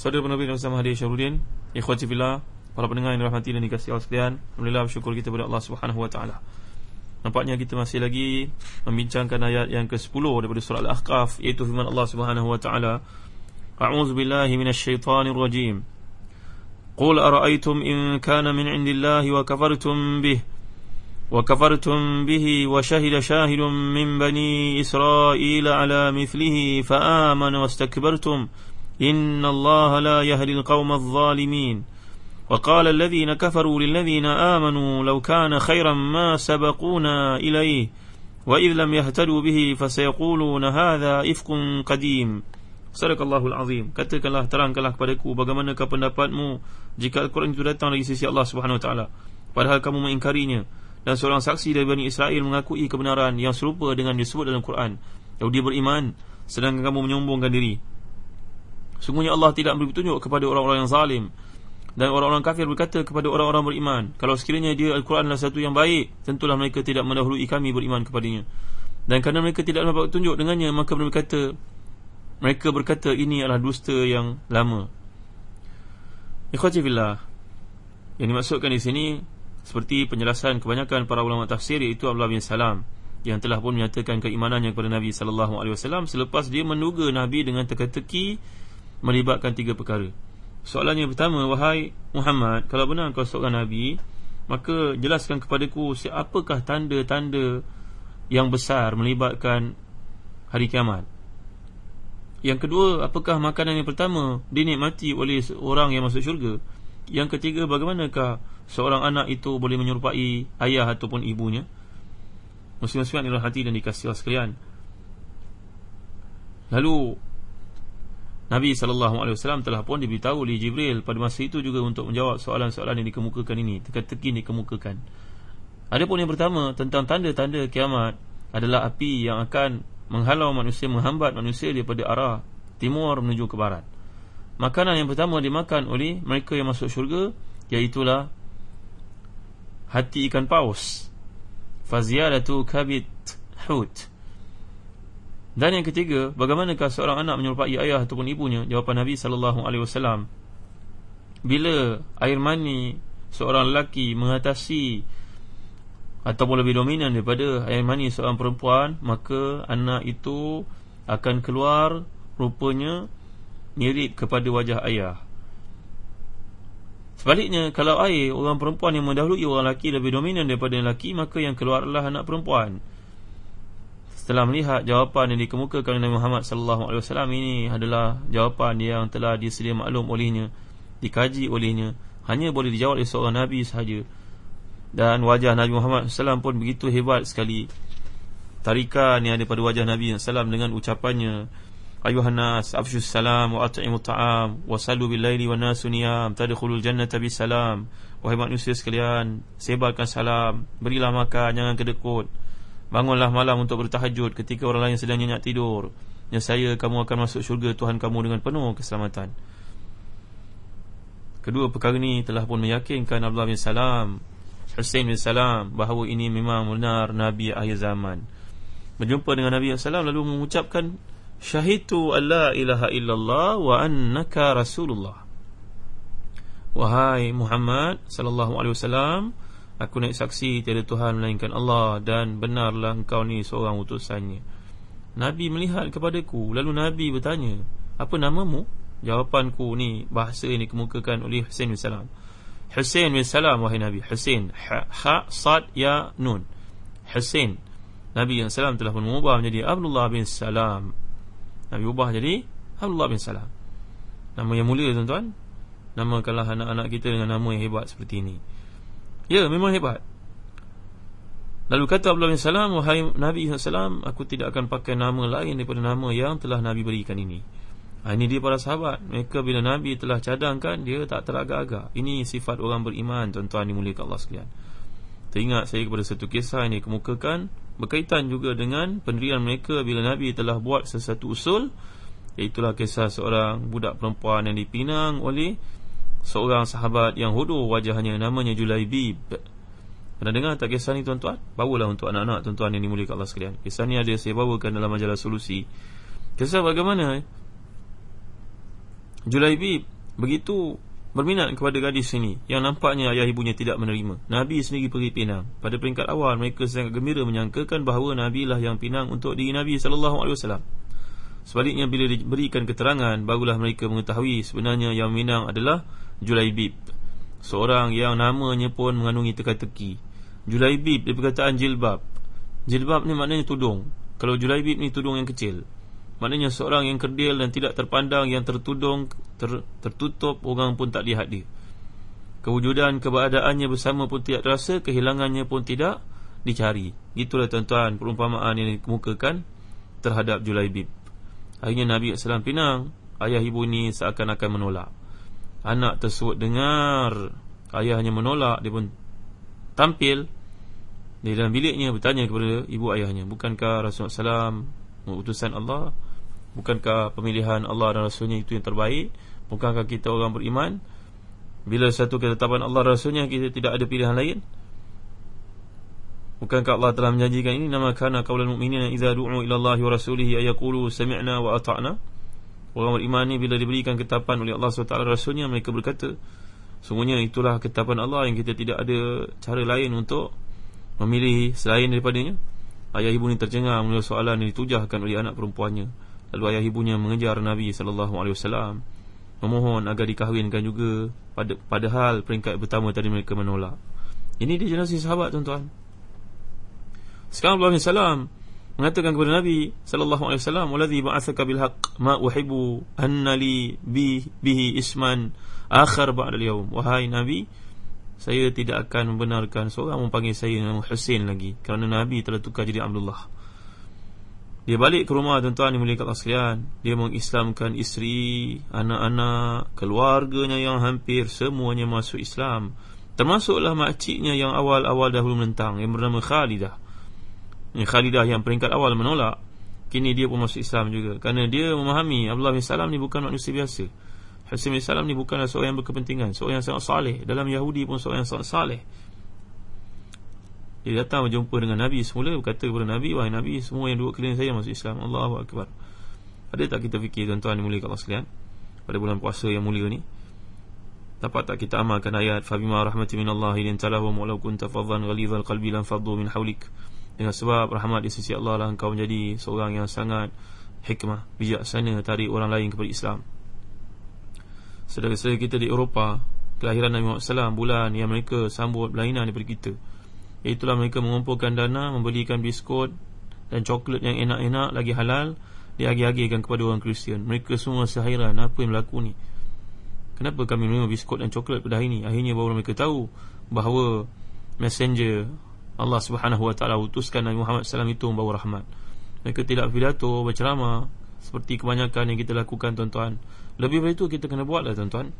Saudara penerbit dan Muhammad Hadi Syarudin Ikhwati Fila Para pendengar yang dirahmati dan dikasih Allah sekalian Alhamdulillah bersyukur kita kepada Allah Subhanahu Wa Taala. Nampaknya kita masih lagi Membincangkan ayat yang ke-10 Daripada surah Al-Ahqaf Iaitu firman Allah Subhanahu Wa Taala. A'udzu billahi minasy rajim. Qul ara'aytum in kana min 'indillahi wa kafartum bih wa kafartum bihi wa shahida shahidun min bani israil 'ala mithlihi fa wa wastakbartum. إن الله لا يهدي القوم الظالمين وقال الذين كفروا للذين آمنوا لو كان خيرا ما سبقونا إليه وإذ لم يهتدوا به فسيقولون هذا إفق قديم صدق الله العظيم katakanlah terangkanlah kepadaku bagaimanakah pendapatmu jika Al-Quran itu datang dari sisi Allah Subhanahu wa taala padahal kamu mengingkarinya dan seorang saksi dari Bani Israel mengakui kebenaran yang serupa dengan disebut dalam Quran Yahudi beriman sedangkan kamu menyombongkan diri Sungguhnya Allah tidak memberi petunjuk kepada orang-orang yang zalim. Dan orang-orang kafir berkata kepada orang-orang beriman Kalau sekiranya dia Al-Quran adalah satu yang baik Tentulah mereka tidak mendahului kami beriman kepadanya. Dan kerana mereka tidak dapat petunjuk dengannya Maka mereka berkata Mereka berkata ini adalah dusta yang lama. Ikhwatifillah Yang dimaksudkan di sini Seperti penjelasan kebanyakan para ulama tafsir Iaitu Abdullah bin Salam Yang telah pun menyatakan keimanannya kepada Nabi SAW Selepas dia menduga Nabi dengan teka-teki melibatkan tiga perkara. Soalannya pertama, wahai Muhammad, kalau benar kau seorang nabi, maka jelaskan kepadaku siapakah tanda-tanda yang besar melibatkan hari kiamat. Yang kedua, apakah makanan yang pertama dinikmati oleh orang yang masuk syurga? Yang ketiga, bagaimanakah seorang anak itu boleh menyerupai ayah ataupun ibunya? Muslim-muslimat yang hati dan dikasih sekalian. Lalu Nabi SAW telah pun diberitahu oleh Jibril pada masa itu juga untuk menjawab soalan-soalan yang dikemukakan ini teka-teki dikemukakan. Adapun yang pertama tentang tanda-tanda kiamat adalah api yang akan menghalau manusia menghambat manusia daripada arah timur menuju ke barat. Makanan yang pertama dimakan oleh mereka yang masuk syurga iaitulah hati ikan paus faziyadatu kabit hut dan yang ketiga, bagaimanakah seorang anak menyerupai ayah ataupun ibunya? Jawapan Nabi sallallahu alaihi wasallam. Bila air mani seorang lelaki mengatasi ataupun lebih dominan daripada air mani seorang perempuan, maka anak itu akan keluar rupanya mirip kepada wajah ayah. Sebaliknya, kalau air orang perempuan yang mendahului orang lelaki lebih dominan daripada lelaki, maka yang keluar adalah anak perempuan. Setelah melihat jawapan yang dikemukakan oleh Nabi Muhammad sallallahu alaihi wasallam ini adalah jawapan yang telah disedia maklum olehnya, dikaji olehnya, hanya boleh dijawab oleh seorang nabi sahaja. Dan wajah Nabi Muhammad sallallahu pun begitu hebat sekali. Tarikan yang ada pada wajah Nabi sallallahu dengan ucapannya Ayuhan nas afshus salam wa at'imu ta'am wa sallu bil laili wan nasu niyam tadkhulul jannata bis salam wahai manusia sekalian sebarkan salam berilah makan jangan kedekut Bangunlah malam untuk bertahajud ketika orang lain sedang nyenyak tidur. Ya saya kamu akan masuk syurga Tuhan kamu dengan penuh keselamatan. Kedua perkara ini telah pun meyakinkan Abdullah bin Salam, Hussein bin Salam bahawa ini memang benar Nabi akhir zaman. Berjumpa dengan Nabi SAW lalu mengucapkan Syahidu an la ilaha illallah wa annaka rasulullah Wahai Muhammad sallallahu alaihi wasallam Aku naik saksi tiada Tuhan melainkan Allah Dan benarlah engkau ni seorang utusannya. Nabi melihat kepadaku Lalu Nabi bertanya Apa namamu? Jawapanku ni Bahasa ini kemukakan oleh Hussein bin Salam. Hussein bin Salam wahai Nabi. Hussein Ha, ha Sad Ya Nun. Hussein Nabi yang salam telah pun mengubah menjadi Abdullah bin Salam. Nabi ubah jadi Abdullah bin Salam. Nama yang mulia tuan-tuan. Namakanlah anak-anak kita dengan nama yang hebat seperti ini Ya memang hebat. Lalu kata Abdullah bin Salam Wahai Nabi SAW Aku tidak akan pakai nama lain daripada nama yang telah Nabi berikan ini. Ha, Ini dia para sahabat. Mereka bila Nabi telah cadangkan Dia tak teragak-agak. Ini sifat orang beriman Tuan-tuan dimulikan Allah sekalian. Teringat saya kepada satu kisah yang dikemukakan Berkaitan juga dengan pendirian mereka Bila Nabi telah buat sesuatu usul Iaitulah kisah seorang budak perempuan yang dipinang oleh Seorang sahabat yang hodoh wajahnya Namanya Julaibib Pernah dengar tak kisah ni tuan-tuan? Bawalah untuk anak-anak tuan-tuan yang dimulikan Allah sekalian Kisah ni ada saya bawakan dalam majalah solusi Kisah bagaimana? Julaibib begitu berminat kepada gadis ini yang nampaknya ayah ibunya tidak menerima. Nabi sendiri pergi pinang. Pada peringkat awal mereka sangat gembira menyangkakan bahawa Nabi lah yang pinang untuk diri Nabi sallallahu alaihi wasallam. Sebaliknya bila diberikan keterangan barulah mereka mengetahui sebenarnya yang minang adalah Julaibib. Seorang yang namanya pun mengandungi teka-teki. Julaibib dari perkataan jilbab. Jilbab ni maknanya tudung. Kalau Julaibib ni tudung yang kecil. Maknanya seorang yang kerdil dan tidak terpandang Yang tertudung, ter, tertutup Orang pun tak lihat dia Kewujudan keberadaannya bersama pun tidak terasa Kehilangannya pun tidak dicari Itulah tuan-tuan perumpamaan yang dikemukakan Terhadap Julaibib Akhirnya Nabi SAW pinang Ayah ibu ini seakan-akan menolak Anak tersebut dengar. Ayahnya menolak. Dia pun tampil Di dalam biliknya bertanya kepada ibu ayahnya Bukankah Rasulullah SAW Utusan Allah? Bukankah pemilihan Allah dan Rasulnya itu yang terbaik? Bukankah kita orang beriman? Bila satu ketetapan Allah dan Rasulnya Kita tidak ada pilihan lain? Bukankah Allah telah menjanjikan ini? Nama kana qawlan mu'minin Iza du'u ila Allah wa rasulihi Ayakulu sami'na wa ata'na Orang beriman ini bila diberikan ketetapan oleh Allah SWT Rasulnya Mereka berkata Sungguhnya itulah ketetapan Allah Yang kita tidak ada cara lain untuk Memilih selain daripadanya. Ayah ibu ini tercengang Menurut soalan yang ditujahkan oleh anak perempuannya. Lalu ayah ibunya mengejar Nabi SAW Memohon agar dikahwinkan juga pada, Padahal peringkat pertama tadi mereka menolak. Ini dia jenazah sahabat tuan-tuan. Sekarang Allah SAW Mengatakan kepada Nabi SAW Waladhi ba'athaka bilhaq Ma uhibu Anna li bihi isman Akhar ba'adal yaum Wahai Nabi Saya tidak akan membenarkan Seorang memanggil saya nama Hussein lagi Kerana Nabi telah tukar jadi Abdullah. Dia balik ke rumah tuan-tuan yang mulia sekalian. Dia mengislamkan isteri Anak-anak Keluarganya yang hampir Semuanya masuk Islam. Termasuklah makciknya yang awal-awal dahulu menentang Yang bernama Khalidah Khalidah yang peringkat awal menolak Kini dia pun masuk Islam juga. Kerana dia memahami Abdullah bin Salam ni bukan manusia biasa. Hasim bin Salam ni bukanlah seorang yang berkepentingan Seorang yang sangat saleh. Dalam Yahudi pun seorang yang sangat saleh. Dia datang berjumpa dengan Nabi semula Berkata kepada Nabi Wahai Nabi Semua yang duduk keliling saya masuk Islam. Allahu Akbar. Ada tak kita fikir tuan-tuan yang mulia kat Allah sekalian Pada bulan puasa yang mulia ni Dapat tak kita amalkan ayat Fabima rahmati minallah Ilin talahum Walau kunta fadhan ghalidhal qalbi Lan fadhu min hawlik Dengan sebab rahmat di sisi Allah lah Engkau menjadi seorang yang sangat Hikmah Bijaksana Tarik orang lain kepada Islam. Sedara-sedara kita di Eropah Kelahiran Nabi Muhammad SAW Bulan yang mereka sambut berlainan daripada kita. Itulah mereka mengumpulkan dana Membelikan biskut dan coklat yang enak-enak Lagi halal Diagi-agikan kepada orang Kristian. Mereka semua sehairan Apa yang berlaku ni? Kenapa kami menerima biskut dan coklat pada hari ini Akhirnya baru mereka tahu Bahawa Messenger Allah subhanahu wa ta'ala Utuskan Nabi Muhammad SAW itu membawa rahmat. Mereka tidak pidato Berceramah Seperti kebanyakan yang kita lakukan tuan-tuan. Lebih dari itu kita kena buat lah tuan-tuan.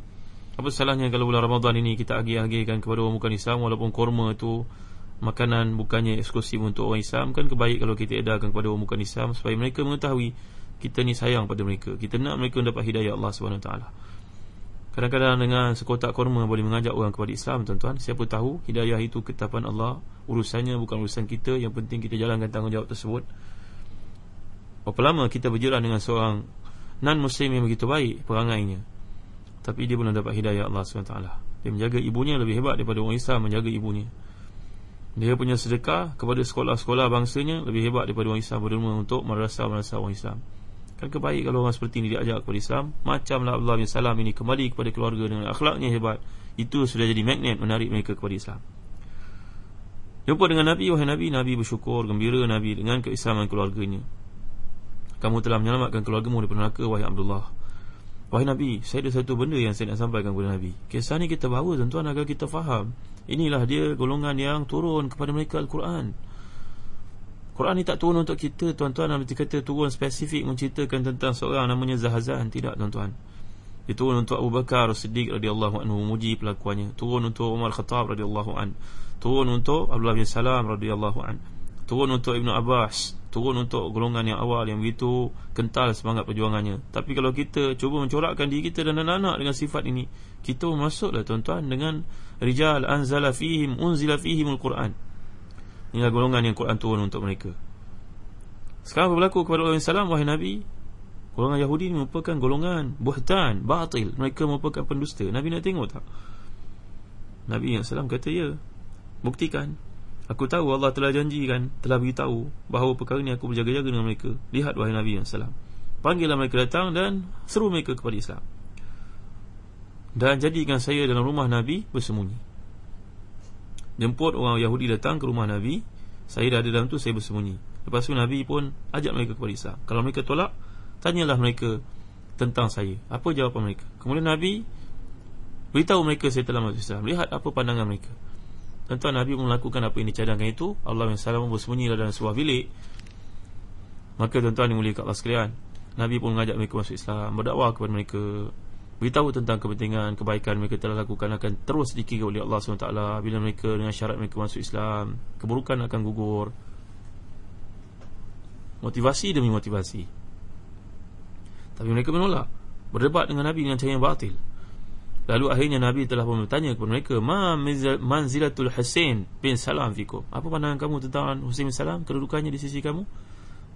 Apa salahnya kalau bulan Ramadan ini Kita agi-agikan kepada orang bukan Islam Walaupun korma itu makanan bukannya eksklusif untuk orang Islam. Kan kebaik kalau kita edarkan kepada orang bukan Islam supaya mereka mengetahui kita ni sayang pada mereka. Kita nak mereka mendapat hidayah Allah SWT kadang-kadang dengan sekotak korma boleh mengajak orang kepada Islam tuan-tuan. Siapa tahu hidayah itu ketetapan Allah. Urusannya bukan urusan kita. Yang penting kita jalankan tanggungjawab tersebut. Berapa lama kita berjalan dengan seorang non-muslim yang begitu baik perangainya? Tapi dia belum dapat hidayah Allah SWT. Dia menjaga ibunya lebih hebat daripada orang Islam menjaga ibunya. Dia punya sedekah kepada sekolah-sekolah bangsanya lebih hebat daripada orang Islam berderma untuk merasa-merasa orang Islam. Kan kebaik kalau orang seperti ini diajak kepada Islam. Macamlah Abdullah bin Salam ini kembali kepada keluarga dengan akhlaknya hebat. Itu sudah jadi magnet menarik mereka kepada Islam. Jumpa dengan Nabi, wahai Nabi Nabi bersyukur, gembira Nabi dengan keislaman keluarganya. Kamu telah menyelamatkan keluargamu daripada neraka, wahai Abdullah. Wahai Nabi, saya ada satu benda yang saya nak sampaikan kepada Nabi. Kisah ni kita bawa tuan-tuan agar kita faham. Inilah dia golongan yang turun kepada mereka Al-Quran Quran ni tak turun untuk kita tuan-tuan. Nanti kata turun spesifik menceritakan tentang seorang namanya Zahazan Tidak tuan-tuan. Dia turun untuk Abu Bakar Siddiq radhiyallahu anhu Muji pelakuannya. Turun untuk Umar Khattab radhiyallahu an. Turun untuk Abdullah bin Salam radhiyallahu an. Turun untuk Ibnu Abbas. Turun untuk golongan yang awal yang begitu kental semangat perjuangannya. Tapi kalau kita cuba mencorakkan diri kita dan anak-anak dengan sifat ini Kita masuklah tuan-tuan dengan Rijal anzala fihim unzila fihimul Quran Inilah golongan yang Quran turun untuk mereka. Sekarang berlaku kepada Allah SAW Wahai Nabi? Golongan Yahudi ini merupakan golongan Buhtan, batil. Mereka merupakan pendusta. Nabi nak tengok tak? Nabi SAW kata ya Buktikan. Aku tahu Allah telah janjikan Telah beritahu Bahawa perkara ini aku berjaga-jaga dengan mereka. Lihat wahai Nabi SAW Panggillah mereka datang dan Seru mereka kepada Islam. Dan jadikan saya dalam rumah Nabi Bersembunyi jemput orang Yahudi datang ke rumah Nabi Saya dah ada dalam tu saya bersembunyi. Lepas tu Nabi pun ajak mereka kepada Islam Kalau mereka tolak Tanyalah mereka tentang saya. Apa jawapan mereka? Kemudian Nabi Beritahu mereka saya telah masuk Islam. Lihat apa pandangan mereka. Tentu Nabi melakukan apa yang dicadangkan itu. Allah SAW bersembunyi dalam sebuah bilik. Maka tuan-tuan dimuliakan Allah sekalian. Nabi pun mengajak mereka masuk Islam Berdakwah kepada mereka beritahu tentang kepentingan kebaikan mereka telah lakukan akan terus dikira oleh Allah SWT. Bila mereka dengan syarat mereka masuk Islam keburukan akan gugur. Motivasi demi motivasi. Tapi mereka menolak. Berdebat dengan Nabi dengan cara yang batil. Lalu akhirnya Nabi telah pun bertanya kepada mereka ma manzilatul Husain bin Salam fikum? Apa pandangan kamu tentang Husain bin Salam? Kedudukannya di sisi kamu?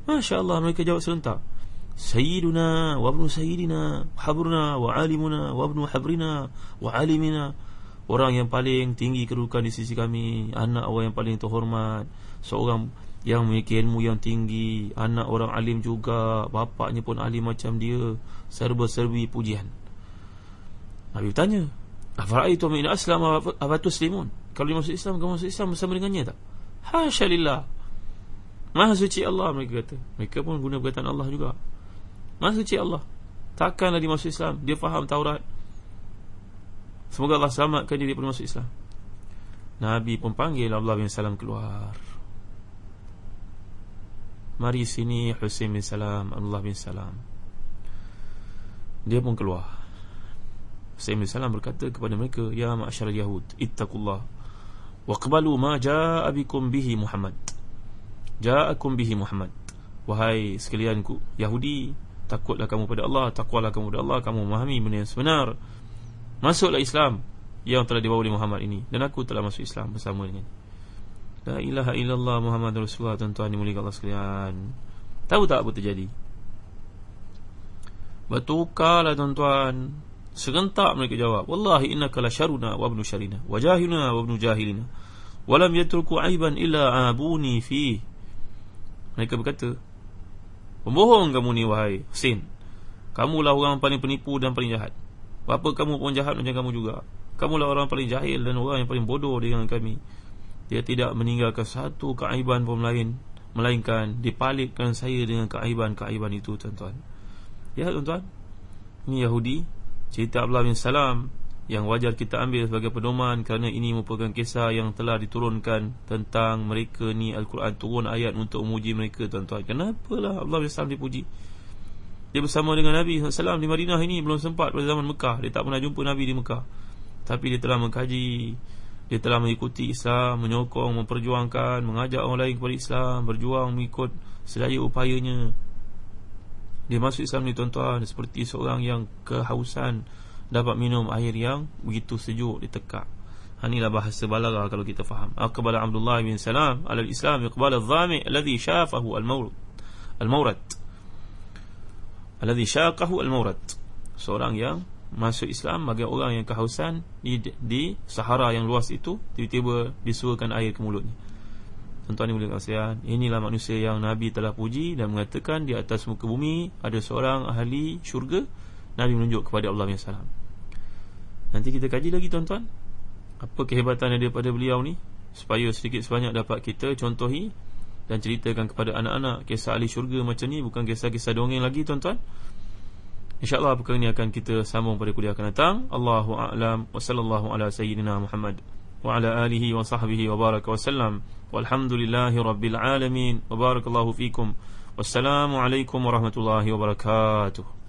Masya Allah mereka jawab serentak Habruna wa alimuna wa ibnu habrina Wa alimina Orang yang paling tinggi kedudukan di sisi kami Anak orang yang paling terhormat. Seorang yang memiliki ilmu yang tinggi Anak orang alim juga Bapaknya pun alim macam dia Serba-serbi pujian. Nabi bertanya Afara'aitu min aslam abatus limun Kalau dia masuk Islam, kamu masuk Islam bersama dengannya tak? Hasya lillah. Maha suci Allah mereka kata. Mereka pun guna perkataan Allah juga Maha suci Allah. Takkanlah dia masuk Islam. Dia faham Taurat. Semoga Allah selamatkan dia daripada masuk Islam. Nabi pun panggil Allah bin Salam keluar. Mari sini Husain bin Salam Allah bin Salam. Dia pun keluar. Husain bin Salam berkata kepada mereka Ya ma'asyar Yahud Ittaqullah. Waqbalu ma ja'abikum bihi Muhammad. Ja'akum bihi Muhammad. Wahai sekalianku Yahudi Takutlah kamu pada Allah Takwalah kamu pada Allah Kamu memahami benda yang sebenar. Masuklah Islam Yang telah dibawa oleh Muhammad ini. Dan aku telah masuk Islam bersama dengan La ilaha illallah Muhammad Rasulullah Tuan-tuan dimulikan Allah sekalian. Tahu tak apa terjadi? Bertukarlah tuan-tuan. Serentak mereka jawab Wallahi innaka la syaruna wa abnu syarina Wajahina wa abnu jahilina Walam yatruku aiban illa abuni fi Mereka berkata Pembohong kamu ni wahai Hussein. Kamulah orang paling penipu dan paling jahat. Bapa kamu pun jahat macam kamu juga. Kamulah orang paling jahil dan orang yang paling bodoh dengan kami. Dia tidak meninggalkan satu keaiban pun lain Melainkan dipalitkan saya dengan keaiban-keaiban itu tuan-tuan. Ya tuan-tuan. Ini Yahudi Cerita Abdullah bin Salam yang wajar kita ambil sebagai pedoman kerana ini merupakan kisah yang telah diturunkan tentang mereka ni Al-Quran turun ayat untuk memuji mereka tuan-tuan. Kenapalah Allah SWT dipuji? Dia bersama dengan Nabi SAW di Madinah ini belum sempat pada zaman Mekah. Dia tak pernah jumpa Nabi di Mekah. Tapi dia telah mengkaji dia telah mengikuti Islam menyokong, memperjuangkan mengajak orang lain kepada Islam berjuang mengikut sedaya upayanya. Dia masuk Islam ni tuan-tuan seperti seorang yang kehausan dapat minum air yang begitu sejuk ditekak. Ha, inilah bahasa balaghah kalau kita faham. Aqbala Abdullah bin Salam ala al-Islam iqbal adh-dhami alladhi shafahu al-mawrad. Al-mawrad. Alladhi shaqahu al-mawrad. Seorang yang masuk Islam bagi orang yang kehausan di, di Sahara yang luas itu tiba-tiba disuakan air ke mulutnya. Tuan-tuan mulia kasihan Inilah manusia yang Nabi telah puji Dan mengatakan di atas muka bumi Ada seorang ahli syurga Nabi menunjuk kepada Allah SWT Nanti kita kaji lagi tuan-tuan. Apa kehebatan yang daripada beliau ni? Supaya sedikit sebanyak dapat kita contohi Dan ceritakan kepada anak-anak Kisah ahli syurga macam ni Bukan kisah-kisah dongeng lagi tuan-tuan. InsyaAllah perkara ini akan kita sambung pada kuliah akan datang. Allahu'a'lam Wa sallallahu ala sayyidina Muhammad. Wa ala alihi wa sahbihi wa baraka wa sallam. Walhamdulillahi rabbil alamin. Wa barakallahu fikum. Wassalamualaikum warahmatullahi wabarakatuh